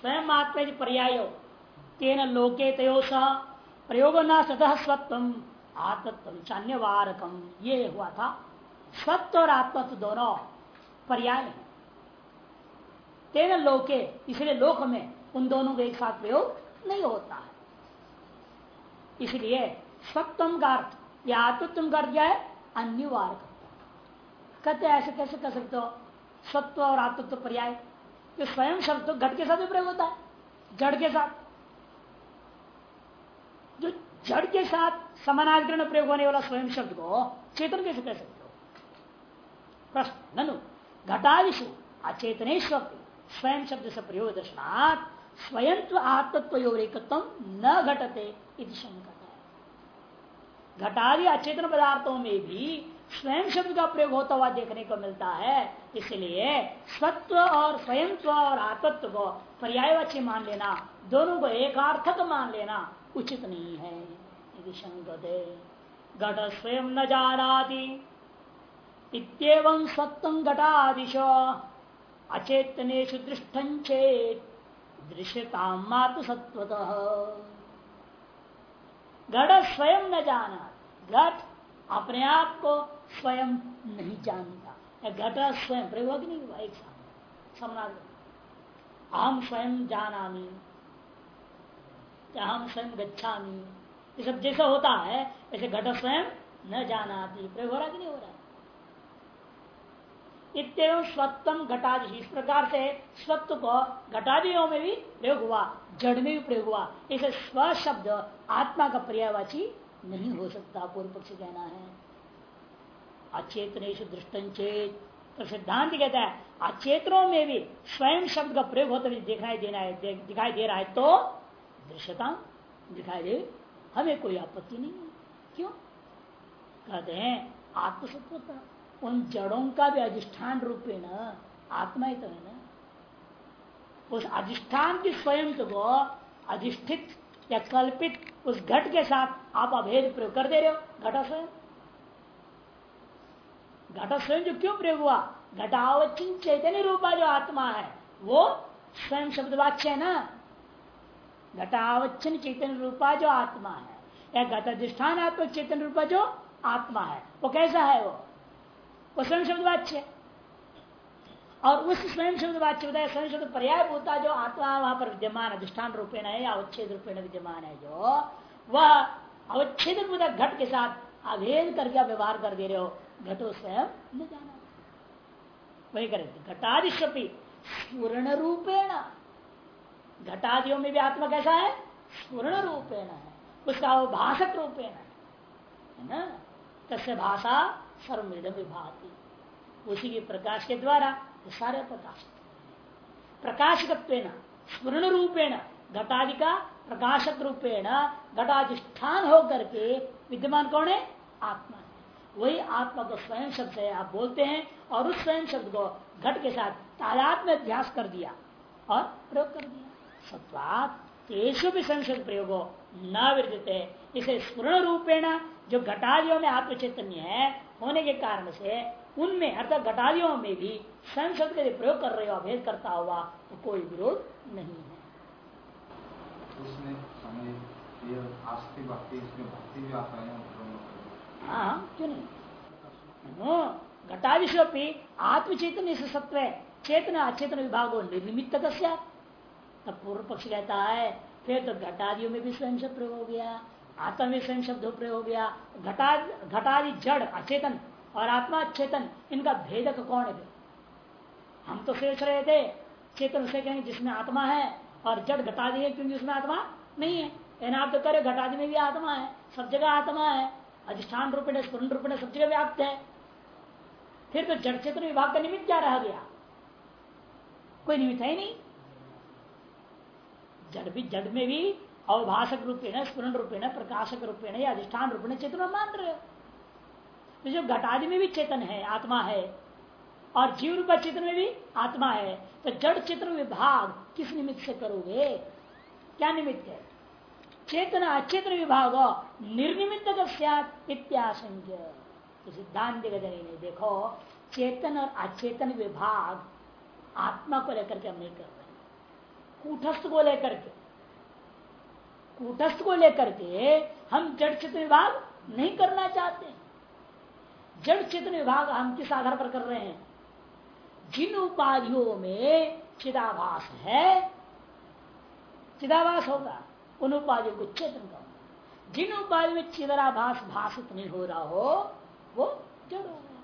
स्वयं आत्मा पर्याय तेन लोके तयो सह प्रयोग न सतः स्वत्व आत्मत्व चान्यवारकम ये हुआ था सत्य और आत्मत्व दोनों पर्याय है। तेन लोके, इसलिए लोक में उन दोनों का एक साथ प्रयोग नहीं होता है। इसलिए सत्वम का अर्थ, या आत्मत्व का अर्थ क्या है? अन्यवार कहते ऐसे कैसे कर सकते हो? सत्व और आत्मत्व पर्याय। तो स्वयं शब्द तो घट के साथ भी प्रयोग होता है, जड़ के साथ। जो जड़ के साथ समानाधिकरण प्रयोग होने वाला स्वयं शब्द को चेतन कैसे कह सकते हो? प्रश्न, ननु घटादिशु अचेतनेश्वर, स्वयं शब्द से प्रयोग दर्शनात् स्वयं आत्मत्व न घटते शंका घटादि अचेतन पदार्थों में भी स्वयं शब्द का प्रयोग होता हुआ देखने को मिलता है। इसलिए स्वत्व और स्वयंत्व और आत्मत्व को पर्यायवाची मान लेना, दोनों को एकार्थक मान लेना उचित नहीं है। घट स्वयं न जानाति इतम सत्व घटादिश अचेतनेशु दृष्टेत दृश्यता मातु सत्वतः घट स्वयं न जाना घट अपने आप को स्वयं नहीं जानता। घट स्वयं प्रयोग नहीं हुआ एक सामने हम स्वयं जाना हम स्वयं गच्छा ये सब जैसा होता है, ऐसे घट स्वयं न जाना प्रयोग हो रहा कि नहीं हो रहा? इतम स्वत्म घटादि इस प्रकार से स्वत्व को घटादियों में भी प्रयोग हुआ, जड़ में भी प्रयोग हुआ। इसे स्व शब्द आत्मा का पर्यावाची नहीं हो सकता पूर्व पक्ष कहना है। अचेतन दृष्टचेत तो सिद्धांत कहता है, अचेतनों में भी स्वयं शब्द का प्रयोग होता हुए दिखाई देना है दिखाई दे रहा है तो दृश्यता दिखाई दे, हमें कोई आपत्ति नहीं है। क्यों? कहते हैं, आत्मसत्वता, उन जड़ों का भी अधिष्ठान रूप है ना आत्मा ही तो है ना। उस अधिष्ठान की स्वयं को अधिष्ठित या कल्पित उस घट के साथ आप अभेद प्रयोग कर दे रहे हो। घटा स्वयं। घटा स्वयं जो क्यों प्रयोग हुआ? घटावचिन चैतन्य रूपा जो आत्मा है, वो स्वयं शब्द वाच्य है ना? घटावचन चैतन्य रूपा जो आत्मा है, या घट अधिष्ठान आत्मा चैतन्य रूपा जो आत्मा है, वो कैसा है वो? वो स्वयं शब्द वाच्य और उस स्वयं शब्द वाच्य बताया, स्वयं शब्द पर्याय होता जो आत्मा वहाँ पर विद्यमान अधिष्ठान रूपेण है, या अवच्छेद रूपेण विद्यमान है, जो वह अवच्छेद घट के साथ अभेद करके व्यवहार कर दे रहे हो, घटो स्वयं न जाना। वही करेंगे घटादिशपी स्पूर्ण रूपेण घटादियों में भी आत्मा कैसा है? स्वर्ण रूपेण है। उसका वो भाषक रूपेण है। ना? तस्य भाषा सर्वमृद विभाती। उसी के प्रकाश के द्वारा सारे प्रकाश। प्रकाशक स्मरण रूपेण घटादि का प्रकाशक रूपेण घटाधिष्ठान होकर के विद्यमान कौन है? आत्मा वही आत्मा को स्वयं शब्द से आप बोलते हैं और उस स्वयं शब्द को घट के साथ तादात में अभ्यास कर दिया और प्रयोग कर दिया। सत्वात, तेषु भी संशोध प्रयोग न विरजते इसे स्मरण रूपेण जो घटादियों में आत्म चैतन्य है, होने के कारण से उनमें अर्थात घटादियों में भी स्वयं शब्द का प्रयोग कर रहे हो अभेद करता हुआ तो कोई विरोध नहीं है। हाँ क्यों नहीं? घटादिशोपी आत्मचेतन सत्व चेतना अचेतन विभाग निर्निमित्त तब पूर्व पक्ष कहता है फिर तो घटादियों में भी स्वयं शब्द प्रयोग हो गया आत्मा में स्वयं शब्द प्रयोग हो गया। घटा घटादि जड़ अचेतन और आत्मा चेतन, इनका भेदक कौन है? हम तो सोच रहे थे, चेतन उसे कहेंगे, जिसमें आत्मा है, और जड़ घटा दी है क्योंकि उसमें आत्मा नहीं है। लेकिन आप तो करे घटादि में भी आत्मा है, सब जगह आत्मा है, अधिष्ठान रूप में स्पूर्ण रूप में सब जगह व्याप्त है। फिर तो जड़ चेतन विभाग का निमित्त क्या रह गया? कोई निमित्त है नहीं। जड़ भी जड़ में भी अवभाषक रूपेण स्पूर्ण रूपेण, प्रकाशक रूपेण, या अधिष्ठान रूपेण, चेतन मान रहे हो तो जो घटादि में भी चेतन है, आत्मा है, और जीव रूप चित्र में भी आत्मा है तो जड़ चित्र विभाग किस निमित्त से करोगे? क्या निमित्त है? चेतन, अचेतन विभाग, निर्निमित्त इत्याशंक्य तो सिद्धांत नहीं, देखो, चेतन और अचेतन विभाग आत्मा को लेकर के हम नहीं कर रहे कूटस्थ को लेकर के। कूटस्थ को लेकर के हम जड़ चित्र विभाग नहीं करना चाहते। जड़ चित्र विभाग हम किस आधार पर कर रहे हैं? जिन उपाधियों में चिदाभास है, चिदाभास होगा, उन उपाधियों को चेतन का जिन उपाधि में चिदराभास भाषित नहीं हो रहा हो, वो जड़ हो गया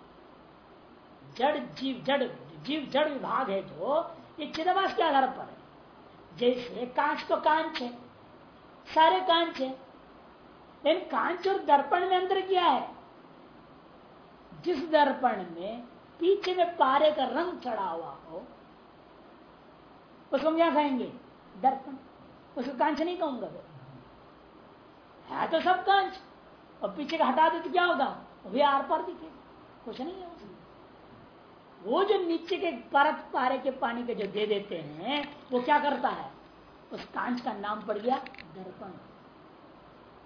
जड़ जीव जड़ जीव जड़ विभाग है जो, ये चिदाभास के आधार पर है। जैसे कांच तो कांच है, सारे कांच है। लेकिन कांच और दर्पण में अंतर क्या है? जिस दर्पण में पीछे में पारे का रंग चढ़ा हुआ हो, उसको हम क्या कहेंगे दर्पण। उसको कांच नहीं कहूँगा है तो सब कांच। और पीछे का हटा दे तो क्या होगा? वो आर पार दिखे। कुछ नहीं है उसमें। वो जो नीचे के परत पारे के पानी के जो दे देते हैं, वो क्या करता है? उस कांच का नाम पड़ गया दर्पण।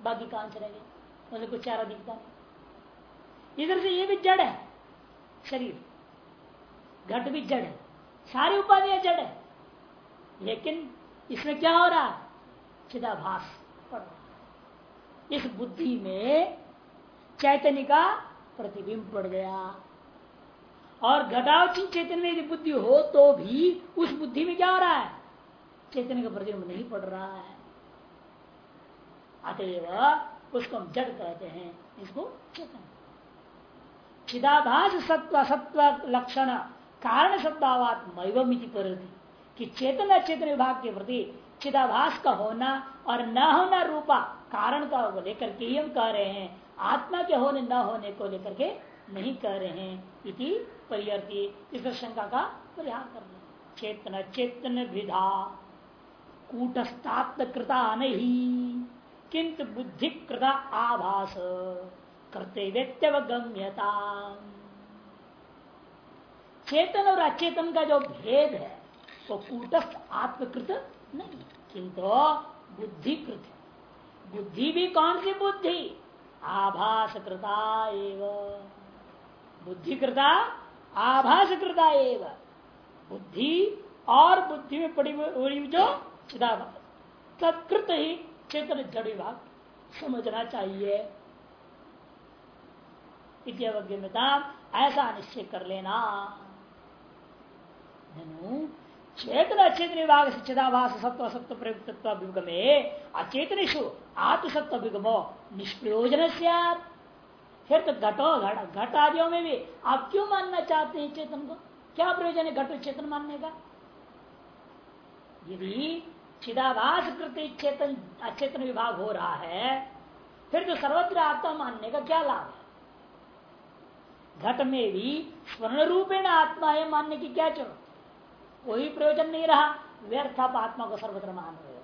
बाकी कांच रह गए उसे कुछ चारा दिखता नहीं। इधर से ये भी जड़ है, शरीर। घट भी जड़ है। सारी उपाधियाँ जड़ है। लेकिन इसमें क्या हो रहा है? चिदाभास इस बुद्धि में चैतन्य का प्रतिबिंब पड़ गया। और घटावचिन चैतन्य में यदि बुद्धि हो तो भी उस बुद्धि में क्या हो रहा है? चैतन्य का प्रतिबिंब नहीं पड़ रहा है। अतएव उसको हम जड़ कहते हैं। इसको चेतन चिदाभास सत्व सत्व लक्षण, कारण शब्दावात मैवमिति कि चेतन अचेतन विभाग के प्रति चिदाभास का होना और न होना रूपा, कारण का लेकर के हम कह रहे हैं। आत्मा के होने, न होने को लेकर के नहीं कह रहे हैं। इति परिवर्ती इस शंका का परिहार कर रहे चेतन चेतन विधा कूटस्थात्म कृता नहीं, किंतु बुद्धि कृता आभास। करते व्यक्तवगम्यता चेतन और अचेतन का जो भेद है, वो तो कूटस्थ आत्मकृत नहीं, किंतु बुद्धिकृत बुद्धि भी कौन सी बुद्धि? आभास कृता एवं। बुद्धि कृता आभास कृता एवं। बुद्धि और बुद्धि में पड़ी हुई जो चिदाभास तत्कृत ही चेतन जड़ विभाग समझना चाहिए। ऐसा निश्चय कर लेना। चेतन अचेतन विभाग से चिदाभास सत्व सत्व प्रयुक्त अभिगमे अचेतनेशु आत्मसत्व अभिगमो निष्प्रयोजन फिर तो घटो, घट घट आदियों में भी आप क्यों मानना चाहते हैं चेतन को? क्या प्रयोजन है घट चेतन मानने का? यदि चिदाभास कृति चेतन, अचेतन विभाग हो रहा है, फिर तो सर्वत्र आत्मा मानने का क्या लाभ है? घट में भी स्वर्ण रूपेण आत्मा है मानने की क्या ज़रूरत कोई प्रयोजन नहीं रहा व्यर्थ आप आत्मा को सर्वत्र मान रहे हो।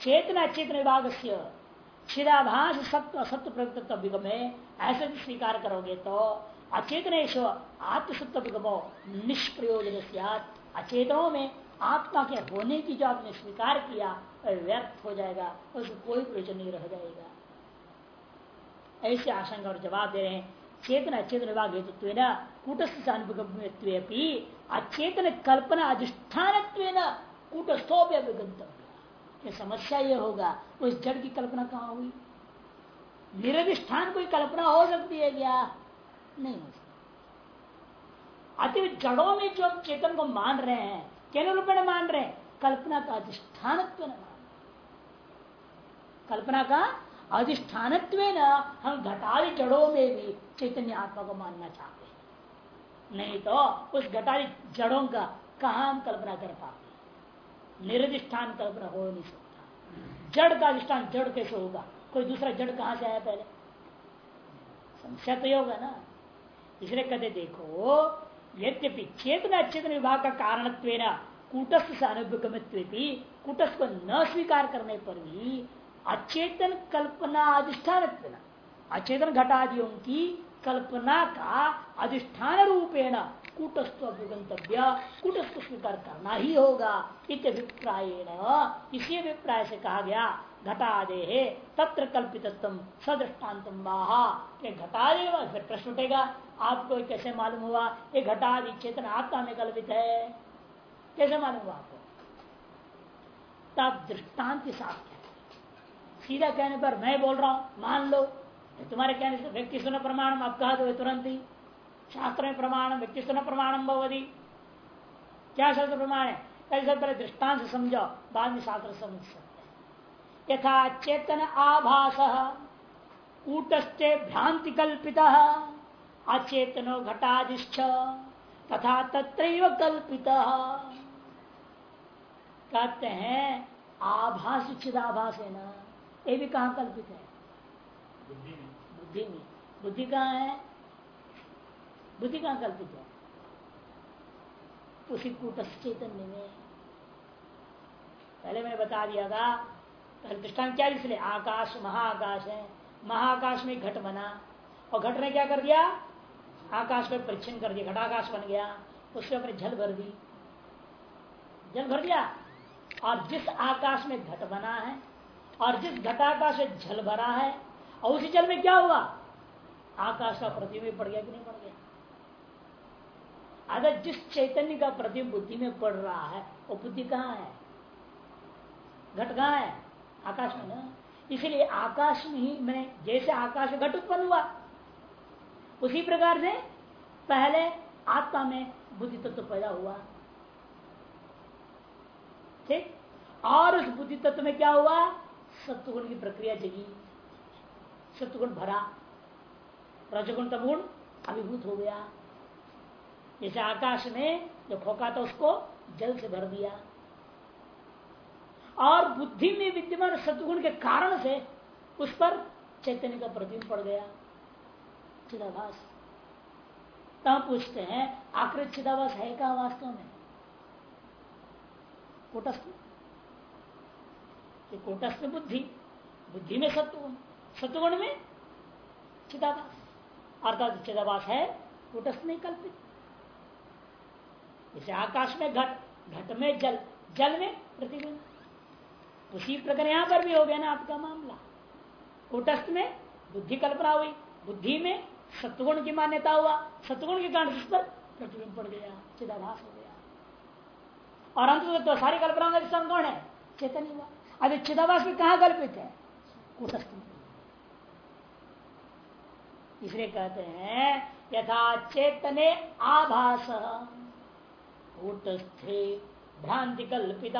चेतना चेतन विभाग से क्षीराभास सत्व, असत्व प्रयुक्त विगम है ऐसे भी स्वीकार करोगे तो अचेतनेश आत्मसत्व विगमो निष्प्रयोजन अचेतनों में आत्मा के होने की जो आपने स्वीकार किया व्यर्थ हो जाएगा, उसको कोई प्रयोजन नहीं रह जाएगा। ऐसे आशंका और जवाब दे रहे हैं। चेतन अचेतन विभाग हेतु कूटस्थ अचेतन कल्पना अधिष्ठान समस्या ये होगा, उस जड़ की कल्पना कहाँ हुई? निरधिष्ठान कोई कल्पना हो सकती है क्या? नहीं हो सकती। अति जड़ों में जो चेतन को मान रहे हैं केन रूप में मान रहे हैं, कल्पना का अधिष्ठान कल्पना का अधिष्ठान हम घटाली जड़ों में भी चैतन्य आत्मा को मानना चाहते हैं। नहीं तो उस घटाली जड़ों का कहा हम कल्पना कर पाते? निरधिष्ठान कल्पना हो नहीं सकता। जड़ का अधिष्ठान जड़ कैसे होगा? कोई दूसरा जड़ कहाँ से आया पहले? समस्या तो होगा ना। इसलिए कहते देखो, यद्यपि चेतना चेतन विभाग का कारण कूटस्थ से अनुपगमित्व कूटस्थ को न स्वीकार करने पर भी अचेतन कल्पना अधिष्ठान अचेतन घटादियों की कल्पना का अधिष्ठान रूपेण कूटस्थ अभिगंतव्य कूटस्थ स्वीकार करना ही होगा, इत अभिप्रायण। इसी अभिप्राय से कहा गया, घटादे तत्र कल्पित सदृष्टान्त घटादे फिर प्रश्न उठेगा, आपको कैसे मालूम हुआ, ये घटादि चेतन आत्मा में कल्पित है? कैसे मालूम हुआ आपको? तब दृष्टांत साथ सीधा कहने पर मैं बोल रहा हूँ, मान लो। तुम्हारे कहने से व्यक्ति सुन प्रमाण आप कहा दो तुरंत। ही शास्त्र में प्रमाण व्यक्ति सुन प्रमाणम भवदी क्या शास्त्र प्रमाण है? ऐसा पहले दृष्टांत समझो बाद में शास्त्र समझ सकते यथा चेतन आभास, कूटस्थे भ्रांति कल्पित अचेतनो घटादिश्च, तथा तत्र कल्पित। कहते हैं, आभास चिदाभास है ना। ये भी कहा कल्पित है? बुद्धि में। बुद्धि कहाँ है? बुद्धि कहाँ कल्पित है? उसी कूटस्थ चैतन्य में। पहले मैंने बता दिया था पहले दृष्टान क्या इसलिए आकाश महाआकाश है। महाआकाश में घट बना। और घट ने क्या कर दिया? आकाश में परिच्छन कर दिया। घटाकाश बन गया। उसके अपने जल भर दी। जल भर दिया? और जिस आकाश में घट बना है और जिस घटाकाश से जल भरा है, और उसी जल में क्या हुआ? आकाश का प्रतिबिंब पड़ गया कि नहीं पड़ गया? अगर जिस चैतन्य का प्रतिबिंब बुद्धि में पड़ रहा है, वो बुद्धि कहाँ है? घट कहाँ है? आकाश में ना। इसलिए आकाश में ही मैंने जैसे आकाश घट उत्पन्न हुआ, उसी प्रकार से पहले आत्मा में बुद्धि तत्व पैदा हुआ। ठीक? और उस बुद्धि तत्व में क्या हुआ? सत्वगुण की प्रक्रिया जगी। सत्वगुण भरा। रजगुण तमगुण अभिभूत हो गया। जैसे आकाश में जो खोका था, उसको जल से भर दिया। और बुद्धि में विद्यमान सत्वगुण के कारण से उस पर चैतन्य का प्रतिबिंब पड़ गया। चिदाभास। तब पूछते हैं आकृत चिदाभास है क्या वास्तव में? कुटस्थ। कि कूटस्थ बुद्धि। बुद्धि में सत्वगुण सत्वगुण में चिदाभास। अर्थात चिदाभास है, कूटस्थ में कल्पित। जैसे आकाश में घट घट में जल जल में प्रतिबिंब। उसी प्रकार यहाँ पर भी हो गया ना आपका मामला। कूटस्थ में बुद्धि कल्पना हुई। बुद्धि में सत्वगुण की मान्यता हुआ। सत्वगुण के कारण पर प्रतिबिंब पड़ गया, चिदाभास हो गया। और अंत तो सारी कल्पना का कौन है, चेतन हुआ। अभी चिदावास में कहा कल्पित है? कूटस्थ इसलिए कहते हैं, यथा चेतने आभास। कूटस्थे भ्रांति कल्पित।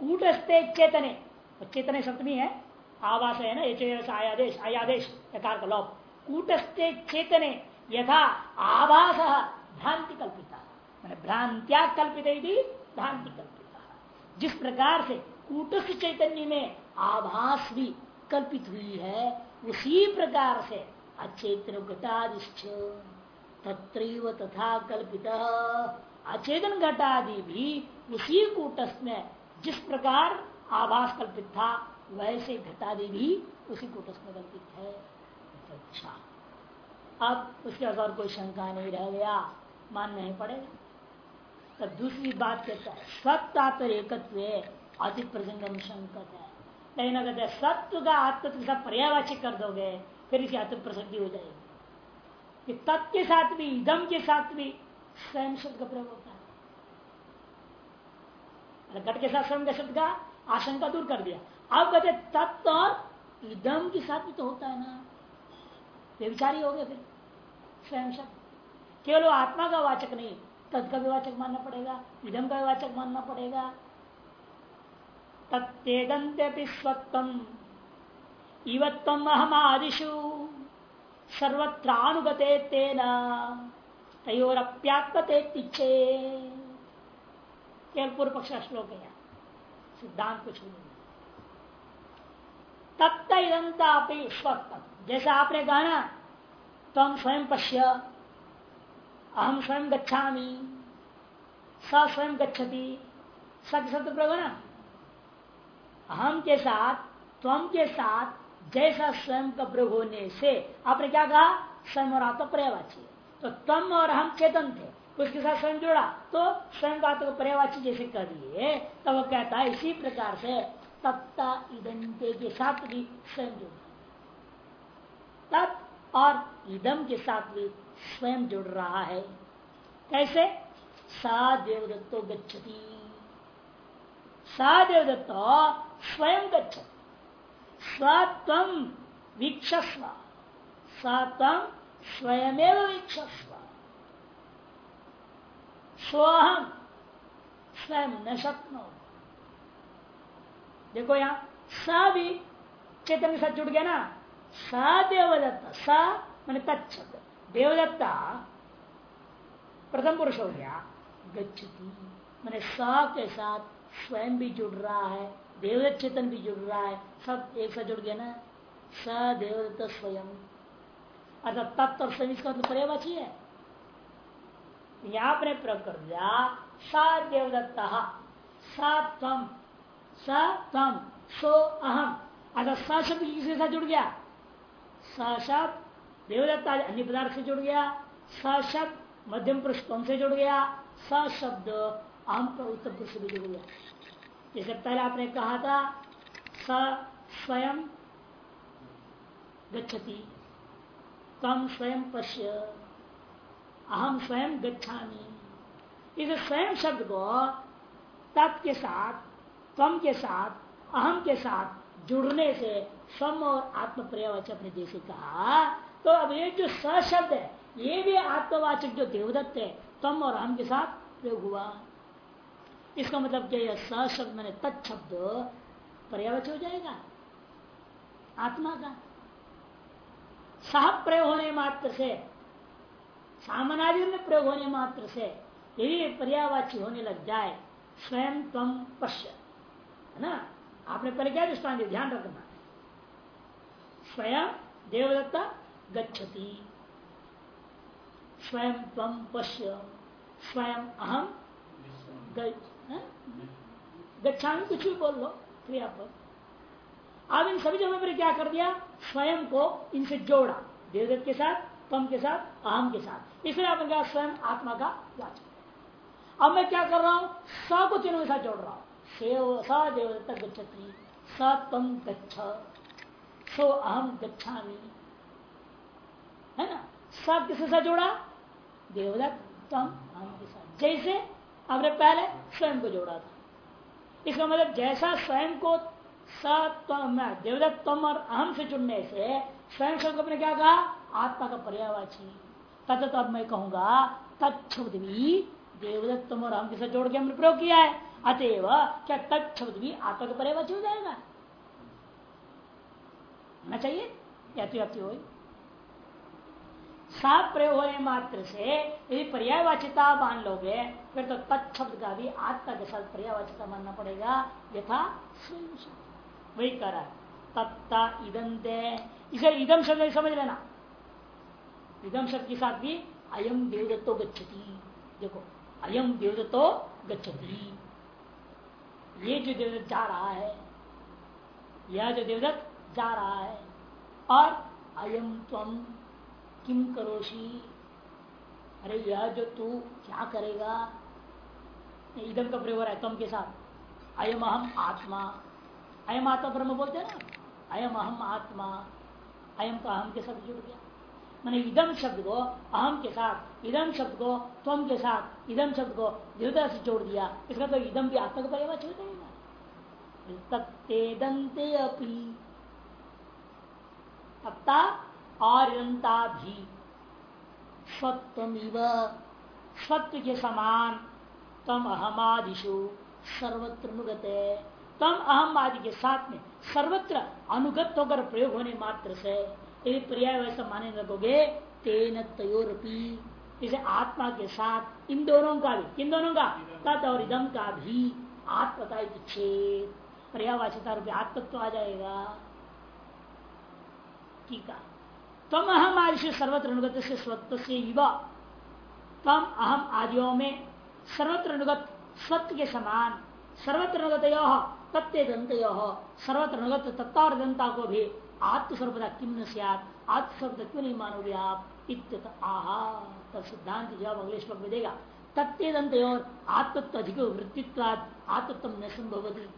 कूटस्थे चेतने। चेतने सप्तमी है आवास है ना, ये आयादेश आयादेश, यकार का लोप। कूटस्थे चेतने, यथा आभास, भ्रांति कल्पिता। मैंने भ्रांत्या कल्पित भ्रांति कल्पिता। जिस प्रकार से कूटस्थ चैतन्य में आभास भी कल्पित हुई है, उसी प्रकार से अचेतन घटादिश्च। तथा कल्पित। अचेतन घटादि भी उसी कूटस्थ में जिस प्रकार आभास कल्पित था, वैसे घटादि भी उसी कूटस्थ में कल्पित है। अच्छा। अब उसके और कोई शंका नहीं रह गया मानना ही पड़ेगा। तो दूसरी बात कहता है स्वत्तात्तर एकत्व अति प्रसंगम संकट है। लेकिन अगर सत्व का आत्म के साथ कर दोगे, फिर इसी आत्म प्रसंगी हो जाएगी। तत्व के साथ भी, इदम के साथ भी स्वयं शब्द का प्रयोग होता है। घट के साथ स्वयं शब्द का आशंका दूर कर दिया। अब कहते तत्व और इदम के साथ भी तो होता है ना। विचारी हो गया फिर, स्वयं शब्द केवल आत्मा का वाचक नहीं, तत् का भी वाचक मानना पड़ेगा इधम का भी वाचक मानना पड़ेगा तत्तेदंत्यपि स्वत्वम। इवत्वम अहमादिशु सर्वत्रानुगते तेन। तयोरप्यात्मते तिचे केवल पूर्व पक्ष श्लोक है सिद्धांत कुछ नहीं तत्ता स्वत्व जैसा आपने कहा ना तम स्वयं पश्य। अहम स्वयं गच्छा स स्वयं गच्छति। सत्य सत्य प्रगुण अहम के साथ, त्वम के साथ, जैसा स्वयं का प्रयोग होने से। आपने क्या कहा? स्वयं और आत्मा पर्यावाची तो तम और हम चेतन थे। उसके साथ स्वयं जुड़ा। तो स्वयं का आत्मा पर्यावाची जैसे कर दिए तब वो कहता है, इसी प्रकार से तत्ता इदंते के साथ भी स्वयं जुड़। तत् और इदम के साथ भी स्वयं जुड़ रहा है। कैसे? सा देवदत्तो गच्छति। सा देवदत्तो स्वयं गच्छति स्वत्व वीक्षस्व स्वत्व स्वयमेव वीक्षस्व। स्वहम स्वयं न शक्नो। देखो यहाँ, स भी चेतन के साथ जुड़ गया ना? स देवदत्ता, स मैंने तत्त देवदत्ता प्रथम पुरुष हो गया, गच्छती। मैंने स के साथ स्वयं भी जुड़ रहा है। देवदत्त चेतन भी जुड़ रहा है, सब एक साथ जुड़ गया ना? स देवदत्त स्वयं। अर्थात तत्व और स्वयं इसका मतलब पर्यावाची है। यहाँ पर प्रयोग कर दिया, स देवदत्त, स तम स अहम अगर स शब्द किसी साथ जुड़ गया? स शब्द देवदत्ता अन्य पदार्थ से जुड़ गया। स शब्द मध्यम पुरुष कौन से जुड़ गया? स शब्द अहम पर उत्तर पुरुष से भी जुड़ गया। जैसे पहले आपने कहा था, स स्वयं गच्छति, तम स्वयं पश्य अहम स्वयं गच्छामी। इस स्वयं शब्द को तत् के साथ, तम के साथ अहम के साथ जुड़ने से सम और आत्म पर्यावच अपने जैसे कहा तो अब ये जो स शब्द है, ये भी आत्मवाचक जो देवदत्त है, तम और अहम के साथ प्रयोग हुआ। इसका मतलब क्या यह स शब्द मैंने तत्शब्द पर्यावच हो जाएगा। आत्मा का। सह प्रयोग होने मात्र से सामनादि में प्रयोग होने मात्र से यदि पर्यावाची होने लग जाए, स्वयं तम पश्य। है ना? आपने पहले क्या दृष्टान ध्यान रखना। स्वयं देवदत्ता गच्छति। स्वयं तम पश्य। स्वयं अहम गच्छा कुछ भी बोल लो क्रिया पर अब इन सभी जगहों पर क्या कर दिया? स्वयं को इनसे जोड़ा, देवदत्त के साथ तम के साथ, अहम के साथ। इसलिए आपने कहा, स्वयं आत्मा का वाचक अब मैं क्या कर रहा हूँ? स को तीनों के साथ जोड़ रहा हूँ। स देवदत्त गच्छति। स तम गच्छ। सो, अहम, गच्छामी। है ना? सब किसके साथ जोड़ा? देवदत्त तम अहम के साथ। जैसे आपने पहले स्वयं को जोड़ा था। इसका मतलब जैसा स्वयं को सत्म देवदत्त तम और अहम से जुड़ने से स्वयं शब्द अपने क्या कहा? आत्मा का पर्यावाची। तथा अब मैं कहूँगा तत्शब्द भी देवदत्त तम और अहम के साथ जोड़ के हमने प्रयोग किया है। अतएव क्या तत्शब्द भी आत्मा का पर्यावाची हो जाएगा? होना चाहिए? या तो हो सात प्रयोग होने मात्र से यदि पर्यायवाचिता मान लोगे, फिर तो तत्शब्द का भी आत्मा के साथ पर्यायवाचिता मानना पड़ेगा। यथा वही है। तत्ता इदंते इसे इदम शब्द समझ लेना। इदम शब्द के साथ भी अयम देवदत्तो गच्छति। देखो अयम देवदत्तो गच्छति। ये जो देवदत्त जा रहा है, यह जो देवदत्त जा रहा है, और अयम तम किम करोशी अरे यह जो तू क्या करेगा? इदम का प्रयोग है, तम के साथ। अयम अहम आत्मा। अयम आत्मा ब्रह्म बोलते हैं ना? अयम अहम आत्मा। अयम का अहम के साथ जुड़ गया। मैंने इदम शब्द को अहम के साथ इदम शब्द को त्वम के साथ इदम शब्द को देवता से जोड़ दिया। इसका तो इदम भी आत्मा का पर्यावाच हो जाएगा तत्ते अपी। और भी स्वत्व स्वत्व के समान। तम अहमादिशु सर्वत्र अनुगते तम अहम आदि के साथ में। सर्वत्र अनुगत होकर प्रयोग होने मात्र से। यदि पर्याय वैसा माने लगोगे तेन तयोरपी। इसे आत्मा के साथ। इन दोनों का भी। किन दोनों का? तत् और इदम का भी। आत्मता छेद पर्यावाचिता रूपी आत्मत्व आ जाएगा। ठीक है। तम अहम आदि से सर्वत्र अनुगत से स्वत्व से युवा। तम अहम आदियों में सर्वत्र अनुगत स्वत्व के समान। सर्वत्र अनुगत यो तत्व दंत यो। सर्वत्र अनुगत तत्व और दंता को भी आत्मस्वरूपता किम न सियात। आत्मस्वरूपता क्यों नहीं मानोगे आप? इत आहा। तब सिद्धांत जवाब अगले श्लोक में देगा। तत्दंत और आत्मत्व अधिक वृत्तित्वाद आत्मत्व न संभवती।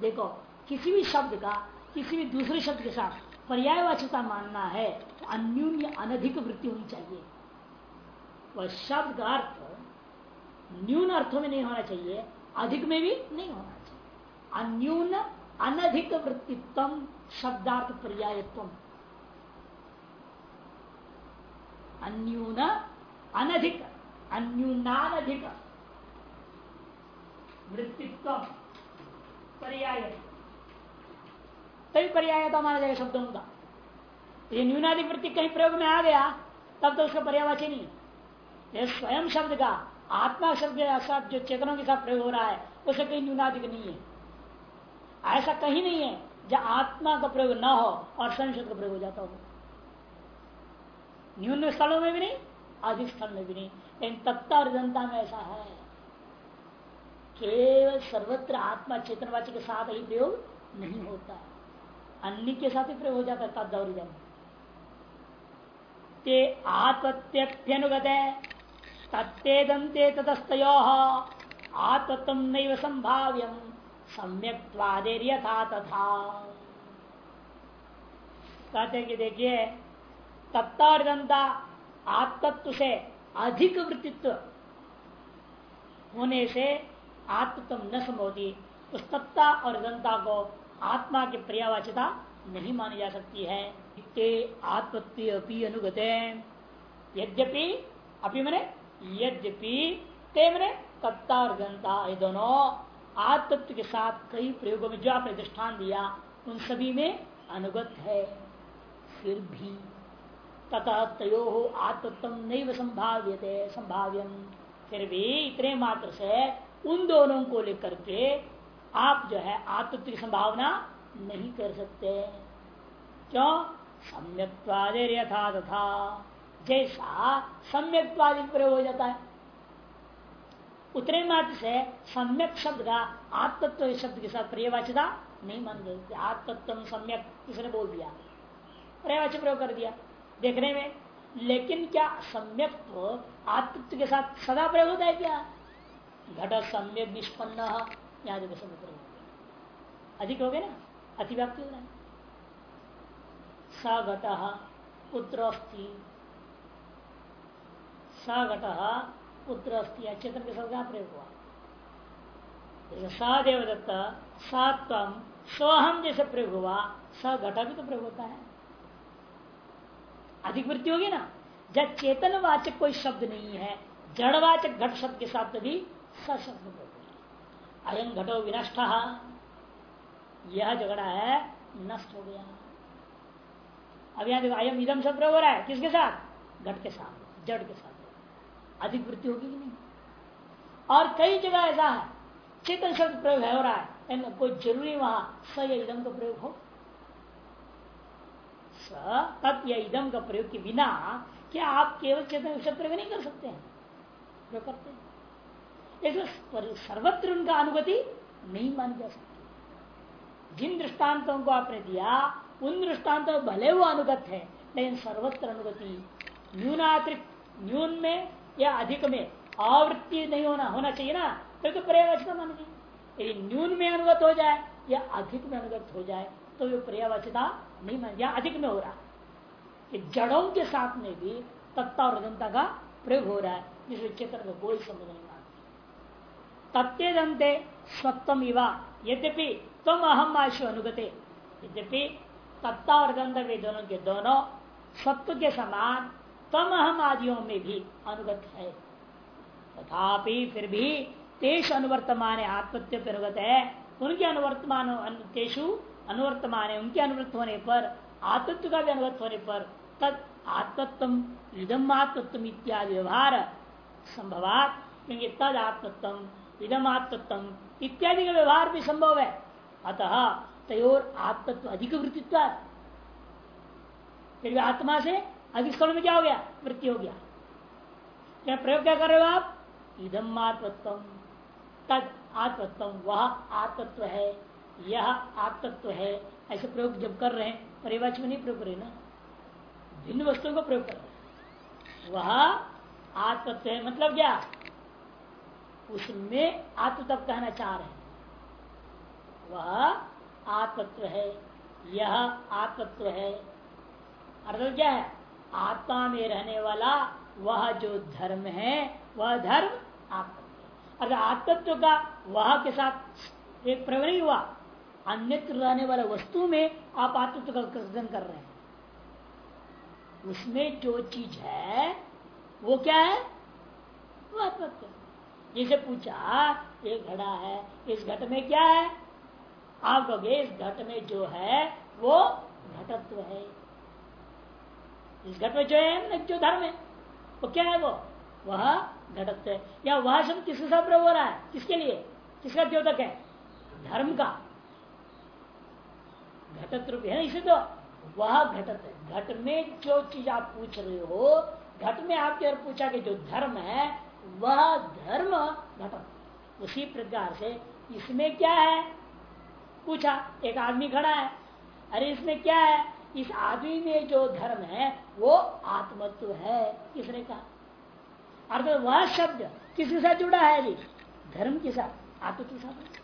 देखो, किसी भी शब्द का, किसी भी दूसरे शब्द के साथ पर्यायवाचिता मानना है। तो अन्यून या अनधिक वृत्ति होनी चाहिए। वह शब्द का अर्थ न्यून अर्थों में नहीं होना चाहिए, अधिक में भी नहीं होना चाहिए। अन्यून अनधिक वृत्तित्व शब्दार्थ पर्यायत्व। अन्यून अनधिक, अन्यूनानधिक वृत्तित्व पर्याय तभी पर्याय तो माना जाएगा शब्दों का। ये न्यूनाधिक वृत्ति कहीं प्रयोग में आ गया, तब तो उसका पर्यावाची नहीं। ये स्वयं शब्द का, आत्मा शब्द साथ जो चेतनों के साथ प्रयोग हो रहा है, उसे कहीं न्यूनाधिक नहीं है। ऐसा कहीं नहीं है जहाँ आत्मा का प्रयोग न हो और स्वयं शब्द का प्रयोग हो जाता हो। न्यून स्थलों में भी नहीं, अधिक स्थल में भी नहीं। लेकिन तत्ता और जनता में ऐसा है। केवल सर्वत्र आत्मा चेतनवाची के साथ ही प्रयोग नहीं होता। अन्य के साथ ही प्रयोग हो जाता है तब तद और ते आत्मत्यभ्यनुगत तत्ते ततस्तो आत्मत्व नैव संभाव्यम सम्यक यथा तथा। कहते कि देखिए तत्ता और दंता आत्मत्व से अधिक वृत्तित्व होने से आत्मत्व न संभवती उस तत्ता और दंता को आत्मा की पर्यावाचिता नहीं मानी जा सकती है। आत्मत्व अनुगते। यद्यपि, अपि मैंने, यद्यपि, ते मैंने तत्ता और जनता ये दोनों आत्मत्व के साथ कई प्रयोगों में जो आपने दृष्टान दिया, उन सभी में अनुगत है। फिर भी तथा तयो आत्मत्व नहीं संभाव्य। संभाव्यम फिर भी इतने मात्र से उन दोनों को लेकर के आप जो है आत्मत्व की संभावना नहीं कर सकते। क्यों? सम्यक्वादेर यथा तथा। जैसा सम्यक्वादि प्रयोग हो जाता है। उतने मात्र से सम्यक शब्द का आत्मत्व शब्द के साथ पर्यवाचिता नहीं मान गए आत्मत्व सम्यक, किसने बोल दिया? पर्यवाचक प्रयोग कर दिया देखने में। लेकिन क्या सम्यक आत्मत्व के साथ सदा प्रयोग होता है क्या? घट सम्यक निष्पन्न, यहाँ देखो समय प्रयोग। अधिक हो गए ना? अतिव्याप्ति हो रहा है। स पुत्र स घट पुत्र चेतन के साथ प्रयोग हुआ? स देवदत्त सत्वम स्वहम जैसे प्रयोग हुआ, स घटा भी तो प्रयोग होता है। अधिक वृत्ति होगी ना? जब चेतन वाचक कोई शब्द नहीं है, जड़वाचक घट शब्द के साथ भी सशब्द प्रयोग अयम घटो विनष्ट। यह झगड़ा है, नष्ट हो गया। अब यहाँ देखो, अयम इदम शब्द हो रहा है। किसके साथ? घट के साथ, जड़ के साथ। अधिक वृत्ति होगी कि नहीं? और कई जगह ऐसा है, चेतन शब्द प्रयोग है, हो रहा है। कोई ज़रूरी वहाँ स या इदम का प्रयोग हो? स तत् या इदम का प्रयोग के बिना क्या आप केवल चेतन शब्द प्रयोग नहीं कर सकते हैं? प्रयोग करते हैं। सर्वत्र उनका अनुगति नहीं मानी जा सकती। जिन दृष्टांतों को आपने दिया, उन दृष्टांतों भले वो अनुगत है, लेकिन सर्वत्र अनुगति, न्यूनातिरिक्त न्यून में या अधिक में आवृत्ति नहीं होना होना चाहिए ना, फिर तो पर्यावचना मानेंगे यदि न्यून में अनुगत हो जाए, या अधिक में अनुगत हो जाए तो ये पर्यावचता नहीं मान या अधिक में हो रहा है। जड़ों के साथ में भी तत्ता और जनता का प्रयोग हो रहा है जिसमें चेतन को कोई समझ नहीं मानती। तत्ते दंते स्वत्व इवा यद्यपि तुम अहम आशु अनुगते यद्यपि तत्ता और दंत वे दोनों के दोनों सत्व के समान तम अहम आदियों में भी अनुगत। है तथापि फिर भी तेज अनुवर्तमान आत्मत्य अनुगत है उनके अनुवर्तमान तेषु अनुवर्तमान है उनके अनुवृत्त होने पर आत्मत्व का भी अनुगत होने पर तद आत्मत्व इदम आत्मत्व इत्यादि व्यवहार संभवात, क्योंकि तद आत्मत्व इदम आत्मत्व इत्यादि का व्यवहार भी संभव है। अतः तयोर आत्मत्व अधिक वृत्तित्व फिर आत्मा से अधिक स्थल में क्या हो गया? वृत्ति हो गया। क्या प्रयोग क्या कर रहे हो आप? इधम आत्मत्व। तद आत्मत्व। वह आत्मत्व है। यह आत्मत्व है। ऐसे प्रयोग जब कर रहे हैं परिवाच में नहीं प्रयोग करे ना? भिन्न वस्तुओं का प्रयोग कर रहे वह आत्मत्व है। मतलब क्या? उसमें आत्म तब कहना चाह रहे वह आत्मत्व है। यह आत्मत्व है। अर्थ क्या है? आत्मा में रहने वाला वह जो धर्म है, वह धर्म आत्मत्व अर्थात आत्मत्व का वह के साथ एक नहीं हुआ। अन्यत्र रहने वाले वस्तु में आप आत्मत्व का कथन कर रहे हैं। उसमें जो चीज़ है, वो क्या है? वो आत्मत्व जिसे पूछा, ये घड़ा है, इस घट में क्या है? आप कहोगे इस घट में जो है, वो घटत्व है। इस घट में जो है जो धर्म है, वो क्या है वो? वह घटत्व है। या वह शब्द किसके साथ प्रयोग हो रहा है? किसके लिए? किसका द्योतक है? धर्म का। घटत रूप है इसे तो। वह घटत है। घट में जो चीज़ आप पूछ रहे हो, घट में आपके और पूछा कि जो धर्म है, वह धर्म घटत। उसी प्रकार से इसमें क्या है? पूछा, एक आदमी खड़ा है। अरे, इसमें क्या है? इस आदमी में जो धर्म है, वो आत्मत्व है किसने कहा। अर्थात वह शब्द किसके साथ जुड़ा है जी? धर्म के साथ, आत्मत्व के साथ।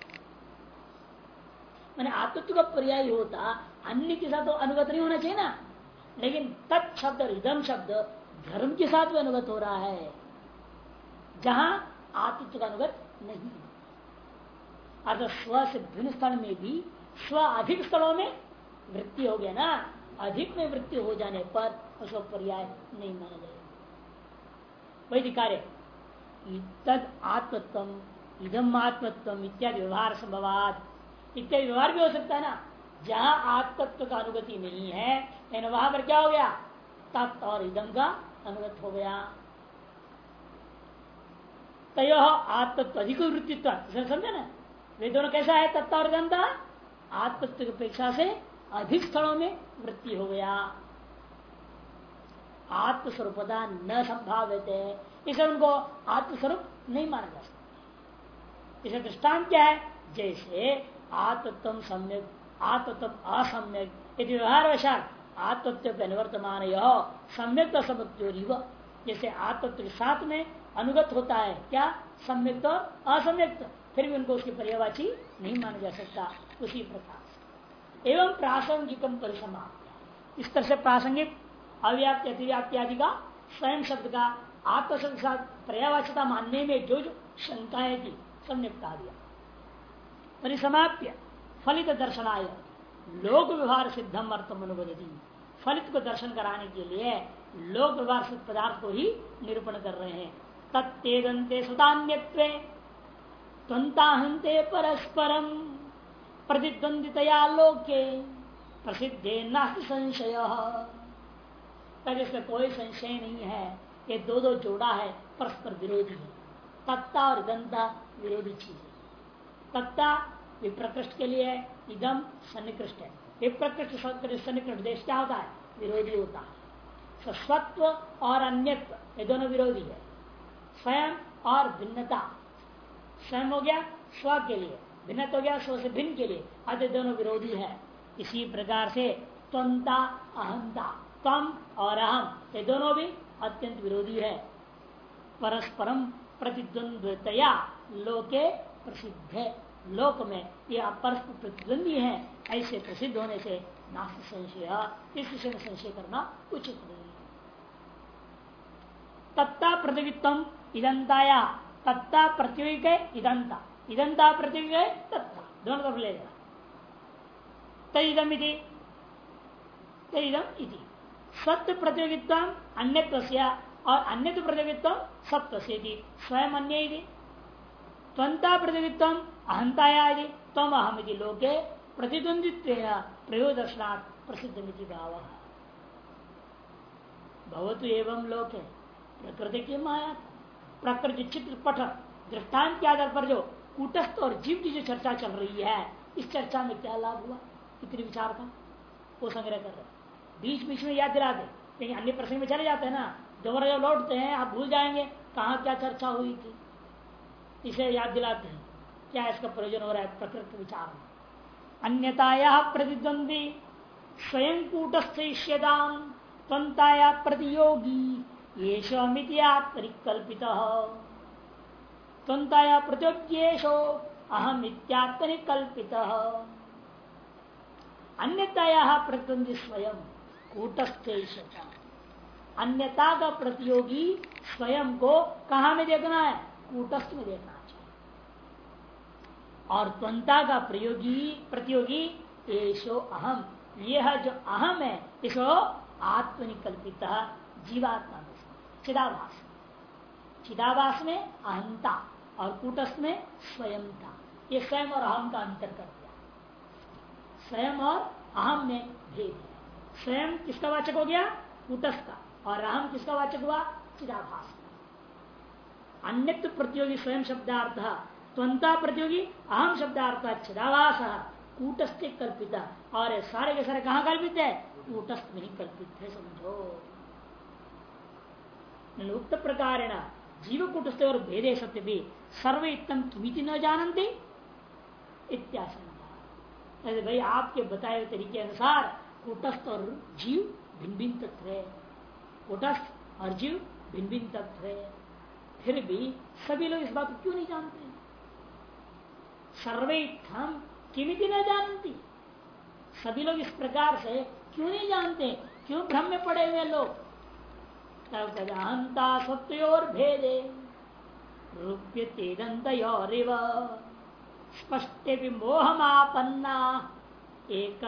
मैंने आत्मत्व का पर्याय होता, अन्य के साथ तो अनुगत नहीं होना चाहिए ना। लेकिन तत्शब्द और इदम शब्द धर्म के साथ भी अनुगत हो रहा है, जहाँ आत्मत्व का अनुगत नहीं अर्थात स्व से भिन्न स्थल में भी स्व अधिक स्थलों में वृत्ति हो गया ना, अधिक में वृत्ति हो जाने पर उसको पर्याय नहीं माना जाएगा। वही कार्य तद आत्मत्व इदम आत्मत्व इत्यादि व्यवहार संभवाद इत्यादि व्यवहार भी हो सकता है ना, जहाँ आत्मत्व का अनुगति नहीं है वहाँ पर क्या हो गया? तत् और इदम का अनुगत हो गया। तय आत्मत्व अधिक वृत्तित्व समझे ना? वे दोनों कैसा है? तत्व और का आत्मत्व की अपेक्षा से अधिक स्थलों में वृत्ति हो गया। आत्मस्वरूपता न संभावित है इसे उनको आत्मस्वरूप नहीं माना जा सकता। इसे दृष्टांत क्या है? जैसे आत्मत्व सम्यक, आत्मत्व असम्यक यदि व्यवहार वशात आत्मत्व पे निवर्तमान यह सम्यक समत्योरिव जैसे आत्मत्व के साथ में अनुगत होता है, क्या? सम्यक असम्यक फिर भी उनको उसकी पर्यावाची नहीं माना जा सकता, उसी प्रकार एवं प्रासंगिकम परिसमाप्त इस तरह से प्रासंगिक अव्याप्ति, अतिव्याप्ति आदि का स्वयं शब्द का आत्मशब्द के साथ पर्यावाचता मानने में जो जो शंकाएँ थी, सब निपटा दिया। परिसमाप्य। फलित दर्शनाय। लोक व्यवहार सिद्धम अर्थम अनुबदती फलित को दर्शन कराने के लिए लोक व्यवहार सिद्ध पदार्थ को ही निरूपण कर रहे हैं। तत्तेदंते सुतान्यत्वे। त्वंताहंते परस्परम प्रतिद्वंदितया लोके प्रसिद्धे नास्ति संशय। तब इसमें कोई संशय नहीं है। ये दो दो जोड़ा है, परस्पर विरोधी। है तत्ता और दंता विरोधी चीज़। है तत्ता विप्रकृष्ट के लिए इदम सन्निकृष्ट है। विप्रकृष्ट सन्निकृष्ट देश क्या होता है? विरोधी होता है। स्वत्व और अन्यत्व, ये दोनों विरोधी है। स्वयं और भिन्नता। स्वयं हो गया, स्व के लिए। भिन्न हो गया, स्व से भिन्न के लिए। आदि दोनों विरोधी है। इसी प्रकार से त्वंता, अहंता तम और अहम ये दोनों भी अत्यंत विरोधी है। परस्परम प्रतिद्वंदतया लोके प्रसिद्ध है। लोक में ये अपरस्पर प्रतिद्वंदी है। ऐसे प्रसिद्ध होने से नास्त संशय। इस विषय में संशय करना उचित नहीं तत्ता प्रतियोगित्व इदंताया तत्ता प्रतियोगिक इदंता। इदंता प्रतियोगिक तत्ता। दोनों तरफ़ ले तदम तदम इति। सत्य प्रतियोगित्व अन्य और अन्य प्रतियोगित्व सत्व से स्वयं अन्य त्वंता प्रतियोगित्व अहंताया तम अहम लोके प्रतिद्वंदित्व प्रयोदर्शनात् प्रसिद्ध मिति भाव। भवतु एवं लोके। प्रकृति की माया प्रकृति चित्र पठ दृष्टांत के आधार पर जो कूटस्थ और जीव की जो चर्चा चल रही है, इस चर्चा में क्या लाभ हुआ? इतनी विचार का? वो संग्रह कर रहे बीच बीच में याद दिलाते लेकिन अन्य प्रसंग में चले जाते हैं ना, दोबारा जब लौटते हैं, आप भूल जाएँगे कहाँ क्या चर्चा हुई थी। इसे याद दिलाते हैं। क्या इसका प्रयोजन हो रहा है? प्रकृति विचार में। अन्यताया प्रतिद्वंदी, स्वयं कूटस्थ्यदाम पंताया प्रतियोगी। ये परिकल्पित अहम इत्यात्मनिकल्पित अन्यताया प्रतिद्वंदी स्वयं कूटस्थ अन्यता का प्रतियोगी स्वयं को कहा में देखना है? कूटस्थ में देखना चाहिए और त्वंता का प्रयोगी, प्रतियोगी एशो अहम। यह जो अहम है इसको आत्मनिकल्पित, जीवात्मा चिदाभास। चिदाभास में अहंता और कूटस्थ में स्वयं था ये स्वयं और अहम का अंतर कर दिया। स्वयं और अहम में भेद। स्वयं किसका वाचक हो गया? कूटस्थ का। और अहम किसका वाचक हुआ? चिदाभास अन्य प्रतियोगी स्वयं शब्दार्थ, त्वंता प्रतियोगी अहम शब्दार्थ, चिदाभास, कूटस्थ कल्पित। और सारे के सारे कहा कल्पित है? कूटस्थ में ही कल्पित है, समझो। उक्त प्रकार जीव कूटस्थ और भेदे सत्य भी सर्वे इतम किमिति न जानते भाई, आपके बताए हुए तरीके अनुसार कूटस्थ और जीव भिन्न भिन्न तत्व है। कूटस्थ और जीव भिन्न भिन्न तत्व है। फिर भी सभी लोग इस बात को क्यों नहीं जानते? सर्वे हम किमिति न जानती सभी लोग इस प्रकार से क्यों नहीं जानते? क्यों भ्रम में पड़े हुए लोग? सत्योर भेदे रूप्य तेरंतोरिव स्पष्ट मोहमापन्ना एक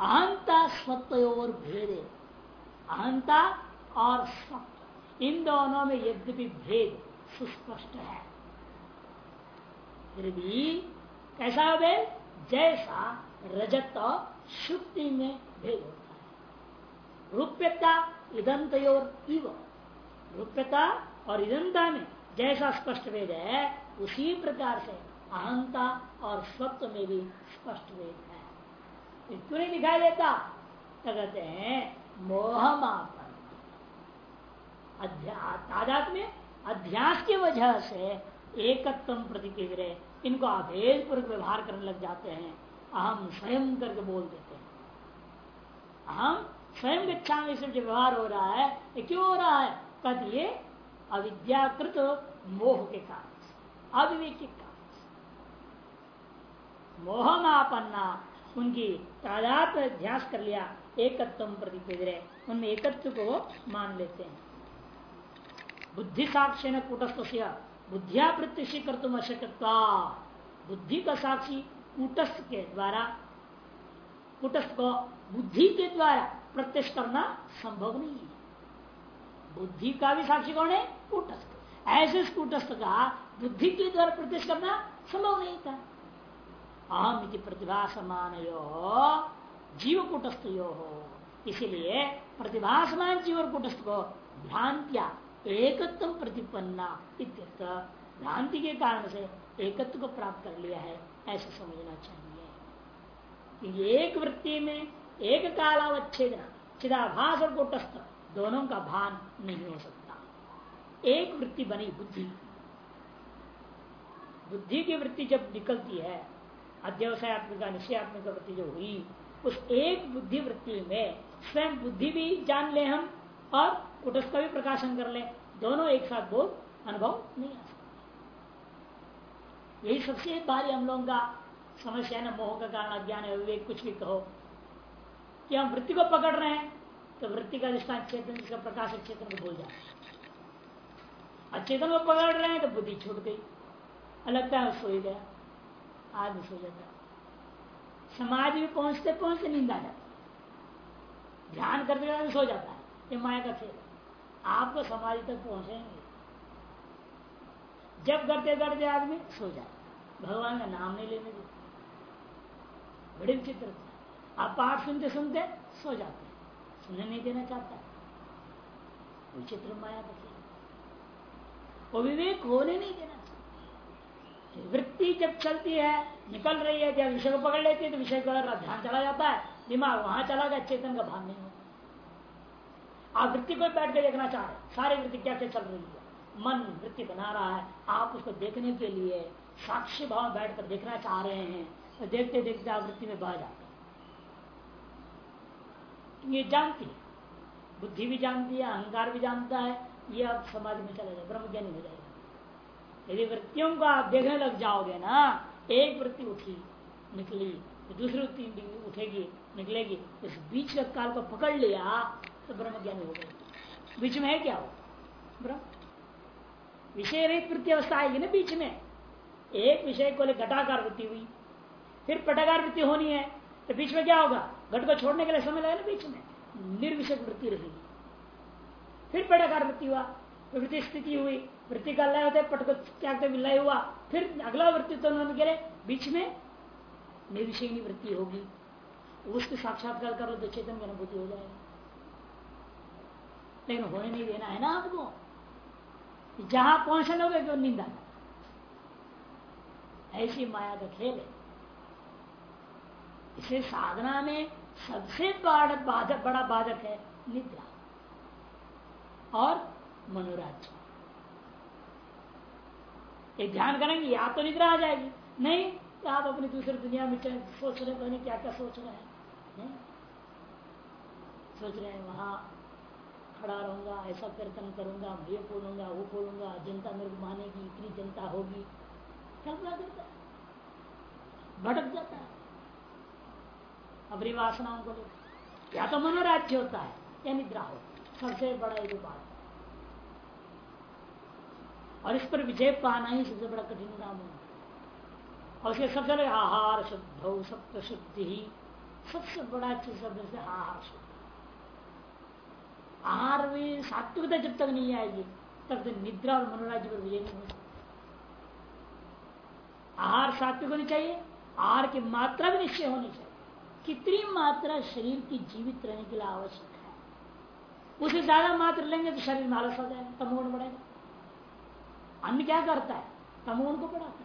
अहंता स्वत्वर भेदे अहंता और स्वत्व। इन दोनों में यद्यपि भेद सुस्पष्ट है। फिर भी कैसा भेद? जैसा रजत शुक्ति में भेद होता रूप्यता इदंतोर रूप्यता और इदंता में जैसा स्पष्ट वेद है, उसी प्रकार से अहंता और स्वत्व में भी स्पष्ट वेद है। क्यों नहीं दिखाई देता? तो कहते हैं, मोहमापन। तादात्म्य, अध्यास की वजह से एकत्व प्रतिक्रिय, इनको अभेद पूर्वक व्यवहार करने लग जाते हैं। अहम स्वयं करके बोल देते हैं। अहम स्वयं इच्छा में जो व्यवहार हो रहा है, ये क्यों हो रहा है? कद ये अविद्याकृत मोह के कारण अविवेक के कारण। मोह मापन्ना उनकी तादात अध्यास कर लिया, एकत्व प्रतिपेदरे उनमें एकत्व को मान लेते हैं। बुद्धि साक्षी न कूटस्थ बुद्धिया प्रत्यक्ष कर तुम अशक्ता बुद्धि का साक्षी कूटस्थ के द्वारा, कूटस्थ को बुद्धि के द्वारा प्रत्यक्ष करना संभव नहीं है। बुद्धि का भी साक्षी कौन है? कूटस्थ। ऐसे कूटस्थ का बुद्धि के द्वारा प्रत्यक्ष करना संभव नहीं था। अहम प्रतिभा समान जीव कूटस्थ यो हो। इसीलिए प्रतिभा समान जीव और कूटस्थ को भ्रांतिया, एकत्व प्रतिपन्ना भ्रांति के कारण से एकत्व को प्राप्त कर लिया है, ऐसा समझना चाहिए। एक वृत्ति में एक कालावच्छेद चिदाभास और कुटस्थ दोनों का भान नहीं हो सकता। एक वृत्ति बनी बुद्धि। बुद्धि की वृत्ति जब निकलती है, अध्यवसायत्मिक निश्चयात्मिक वृत्ति जो हुई, उस एक बुद्धि वृत्ति में स्वयं बुद्धि भी जान ले हम और कुटस्थ का भी प्रकाशन कर ले। दोनों एक साथ बोध अनुभव नहीं आ सकता। यही सबसे भारी हम लोगों का समस्या है मोह का कारण, अज्ञान है, विवेक, कुछ भी कहो कि हम वृत्ति को पकड़ रहे हैं तो वृत्ति का अधिष्ठान चेतन, जिसका प्रकाश चेतन को भूल जाए अचेतन को पकड़ रहे हैं तो बुद्धि छूट गई। लगता है सो ही गया, आदमी सो जाता समाज में पहुँचते पहुँचते नींद आ जाता ध्यान करते करते सो जाता है। ये माया का खेल आपको समाज तक पहुँचेंगे। जब करते करते आदमी सो जाए भगवान का नाम नहीं लेने देते। बड़े विचित्र आप पाठ सुनते सुनते सो जाते हैं। सुनने नहीं देना चाहता। विचित्र माया बचे वो विवेक होने नहीं देना चाहता। वृत्ति जब चलती है, निकल रही है, जब विषय को पकड़ लेती है तो विषय का ध्यान चला जाता है, दिमाग वहाँ चला गया, चेतन का भाव नहीं होता। आप वृत्ति को बैठ के देखना चाह रहे सारी वृत्ति क्या क्या चल रही है? मन वृत्ति बना रहा है। आप उसको देखने के लिए साक्षी भाव बैठकर देखना चाह रहे हैं। और देखते देखते आप वृत्ति में बह जाता ये जानती है। बुद्धि भी जानती है, अहंकार भी जानता है, ये अब समाज में चला जाए ब्रह्म ज्ञानी हो जाएगा। यदि वृत्तियों को आप देखने लग जाओगे ना, एक वृत्ति उठी, निकली तो दूसरी वृत्ति उठेगी, निकलेगी, इस बीच का काल को पकड़ लिया तो ब्रह्म ज्ञानी हो गए। बीच में है क्या वो? ब्रह्म। विषय रहित वृत्ति अवस्था आएगी ना बीच में। एक विषय को ले घटाकार वृत्ति हुई, फिर पटाकार वृत्ति होनी है तो बीच में क्या होगा? घट को छोड़ने के लिए समय लगेगा ना बीच में? निर्विषय वृत्ति रहेगी फिर पटाकार वृत्ति हुआ तो वृत्ति स्थिति हुई, वृत्ति का लय होता पट को त्याग लय हुआ, फिर अगला वृत्ति तो लिए बीच में निर्विषयनी वृत्ति होगी। उसके साक्षात्कार कर लो तो चेतन की अनुभूति हो जाएगी। लेकिन होने नहीं देना है ना आपको। जहाँ पहुँचने लोगे क्यों निंदा। ऐसी माया का खेल है। इसे साधना में सबसे बाधक बड़ा बाधक है निद्रा और मनोराज्य। एक ध्यान करेंगे, या तो निद्रा आ जाएगी। नहीं तो आप अपनी दूसरी दुनिया में सोच रहे पता क्या क्या सोच रहे हैं। सोच रहे हैं, वहाँ खड़ा रहूँगा, ऐसा कीर्तन करूँगा, ये बोलूँगा, वो बोलूँगा, जनता मेरे को मानेगी, इतनी जनता होगी। क्या करता है? भटक जाता है। अपनी वासनाओं को लेकर या तो मनोराज्य होता है, या निद्रा हो। सबसे बड़ा एक बात और इस पर विजय पाना ही सबसे बड़ा कठिन काम है। और उसके सबसे बड़े आहार शुद्ध, सप्त शुद्धि ही सबसे बड़ा चीज़ शब्द से आहार शुद्ध। आहार में सात्विकता जब तक नहीं आएगी, तब तक निद्रा और मनोराज्य पर विजय नहीं हो आहार सात्विक होनी चाहिए, आहार की मात्रा भी निश्चय होनी चाहिए। कितनी मात्रा शरीर की जीवित रहने के लिए आवश्यक है? उसे ज़्यादा मात्रा लेंगे तो शरीर में आलस हो जाएगा, तमोगुण बढ़ेगा। अन्न क्या करता है? तमोगुण को बढ़ाता है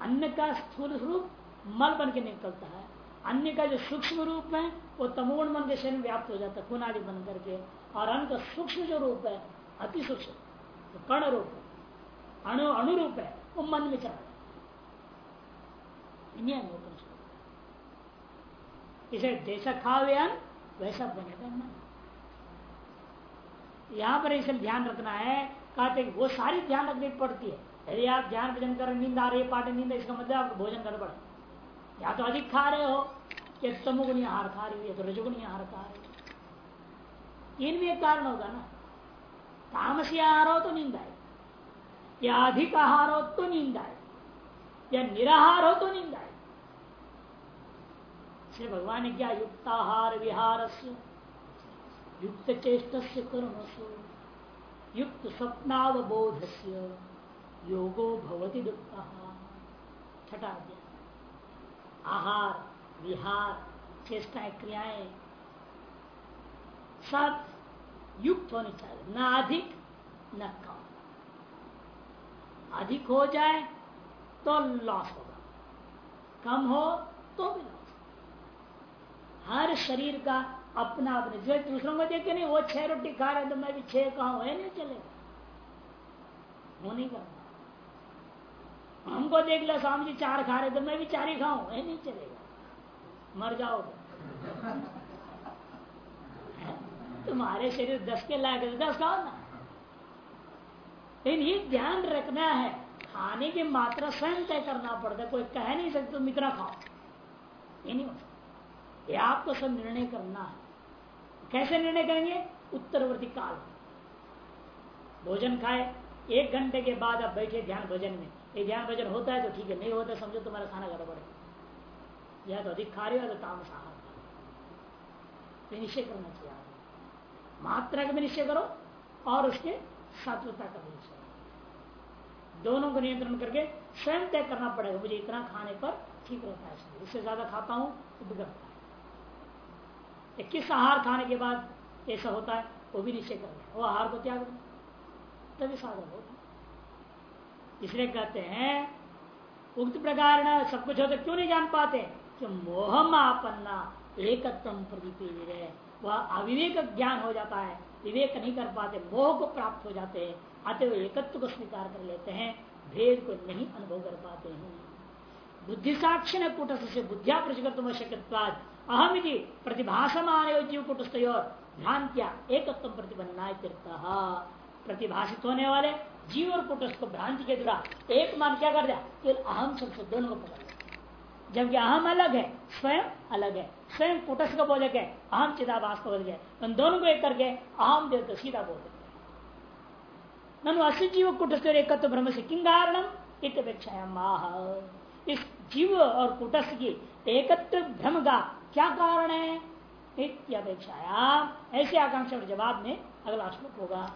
अन्न का स्थूल स्वरूप मल बन के निकलता है। अन्य का जो सूक्ष्म रूप है, वो तमोगुण मन के शरीर में व्याप्त हो जाता है खुनादि बन करके। और अन्न का सूक्ष्म जो रूप है, अति सूक्ष्म तो कर्ण रूप अणु अणुरूप है, वो मन में चला जाता इसे जैसा अन्न वैसा बनेगा मन यहाँ पर इसे ध्यान रखना है, कहते वो सारी ध्यान रखनी पड़ती है। यदि आप ध्यान भजन कर नींद आ रही है, पाठ नींद, इसका मतलब आपको भोजन गड़बड़ या तो अधिक खा रहे हो, या तमुगुणी आहार खा रही हो, या तो रजगुणी आहार खा रहे इनमें एक कारण होगा ना। तामसी आहार हो तो नींद आए। या अधिक आहार हो तो नींद आए। या निराहार हो तो नींद आए। इसलिए भगवान ने क्या युक्ताहार विहार युक्त चेष्ट कर्मसु युक्त स्वप्नावबोध से योगो भवती दुख। छठा आहार, विहार, चेष्टाएँ, क्रियाएँ। सब युक्त होनी चाहिए। न अधिक, न कम। अधिक हो जाए तो लॉस होगा। कम हो तो भी लॉस हर शरीर का अपना अपने। जो दूसरों को देख नहीं, वो छह रोटी खा रहे तो मैं भी छह कहूँ है नहीं चलेगा। वो नहीं करना। हमको देख लो, स्वामी जी चार खा रहे तो मैं भी चार ही खाऊं, है नहीं चलेगा। मर जाओगे। तुम्हारे शरीर दस के लायक तो दस खाओ ना। लेकिन ये ध्यान रखना है। खाने की मात्रा स्वयं तय करना पड़ता है, कोई कह नहीं सकते तुम इतना खाओ। ये नहीं हो सकता ये आपको सब निर्णय करना है। कैसे निर्णय करेंगे? उत्तरवर्ती काल। भोजन खाए, एक घंटे के बाद आप बैठे ध्यान भोजन में। ये ध्यान भोजन होता है तो ठीक है, नहीं होता समझो तुम्हारा खाना गड़बड़ है। या तो अधिक खा रहे हो या तो तामस आहार निश्चय करना चाहिए मात्रा का भी निश्चय करो और उसके सात्वता का भी निश्चय दोनों को नियंत्रण करके स्वयं तय करना पड़ेगा, मुझे इतना खाने पर ठीक रहता है, इससे ज़्यादा खाता हूँ तो बिगड़ता किस आहार खाने के बाद ऐसा होता है, वो भी निश्चय करना वो आहार को त्याग तभी साधन होगा। इसलिए कहते हैं, उक्त प्रकार सब कुछ होता क्यों नहीं जान पाते? कि मोहम आपन्ना प्रतिपीड़ वह अविवेक ज्ञान हो जाता है, विवेक नहीं कर पाते, मोह को प्राप्त हो जाते हैं अतः एकत्व को स्वीकार कर लेते हैं, भेद को नहीं अनुभव कर पाते हैं। बुद्धि साक्षी ने कुटस्थ से बुद्धिया प्रचुर तुम शक्यवाद अहम प्रतिभाषमान जीव कुटस्थ भ्रांतिया एक प्रतिबंधना प्रतिभाषित होने वाले जीव और कुटस्थ को भ्रांति के द्वारा एक मान क्या कर दिया केवल अहम शब्द दोनों को पकड़ जबकि अहम अलग है, स्वयं अलग है, स्वयं कुटस्थ को बोले के अहम चिदाभास को बोल गए उन दोनों को एक करके अहम देव सीधा बोल देते ननु अस्य जीव कुटस्थ एकत्व ब्रह्म से किंग कारणम? इतपेक्षा माह इस जीव और कुटस्थ की एकत्र भ्रम का क्या कारण है? अपेक्षाया ऐसी आकांक्षा जवाब में अगला श्लोक होगा।